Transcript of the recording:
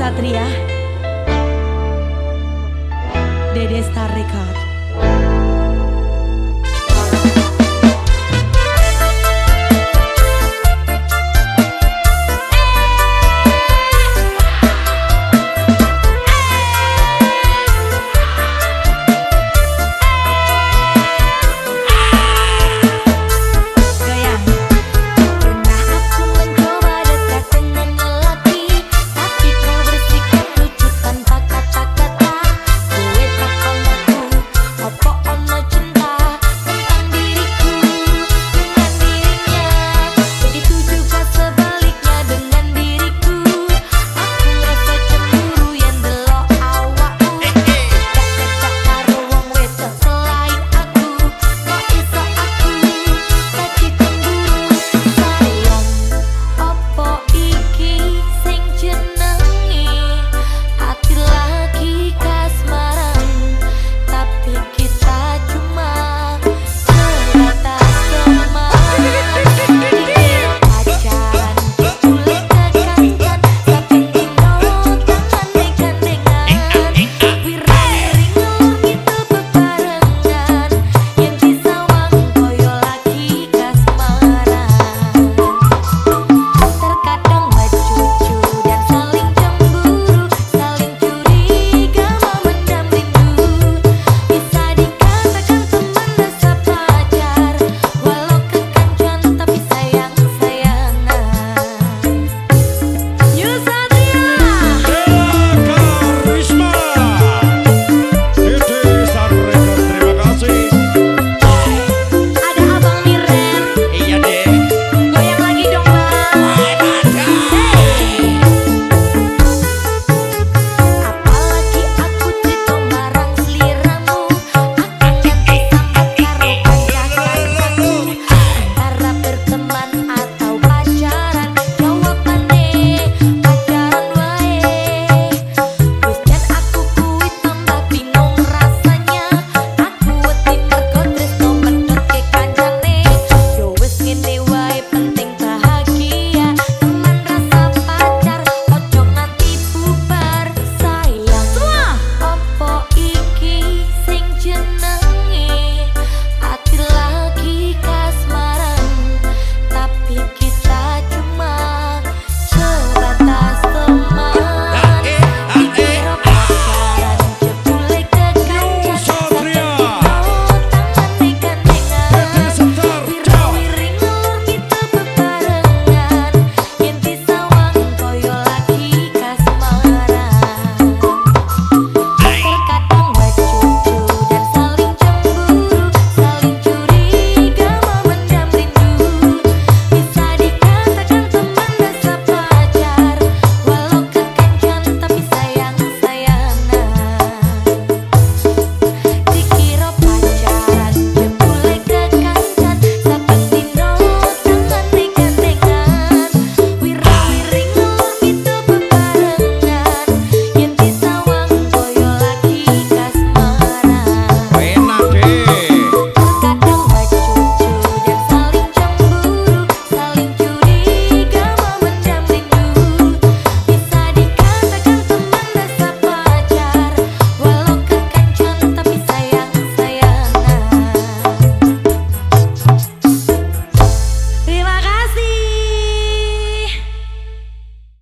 Satria. Dede Star Record